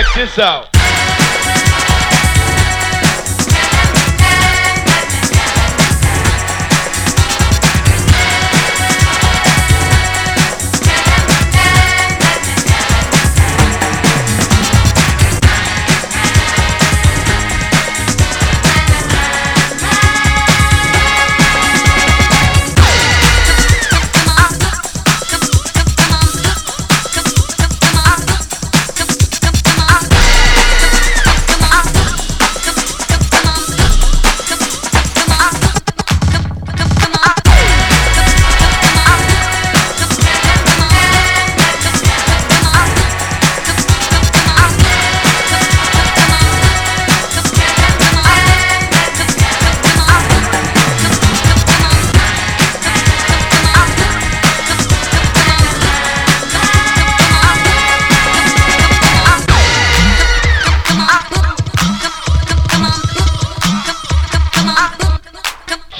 Check this out.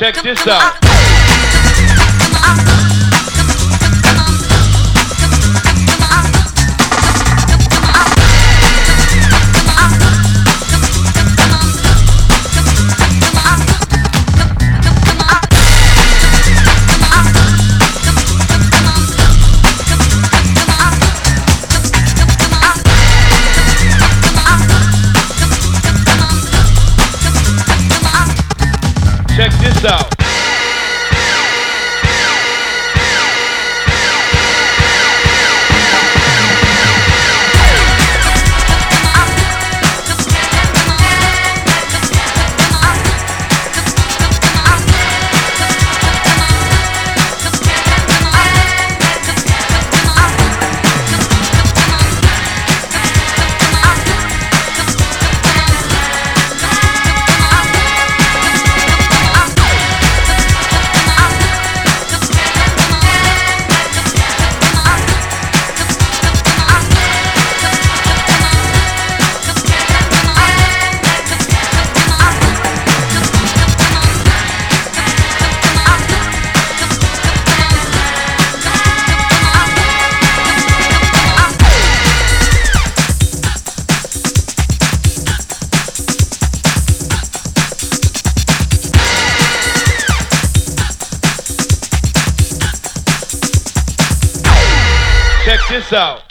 Check this out. Check this out.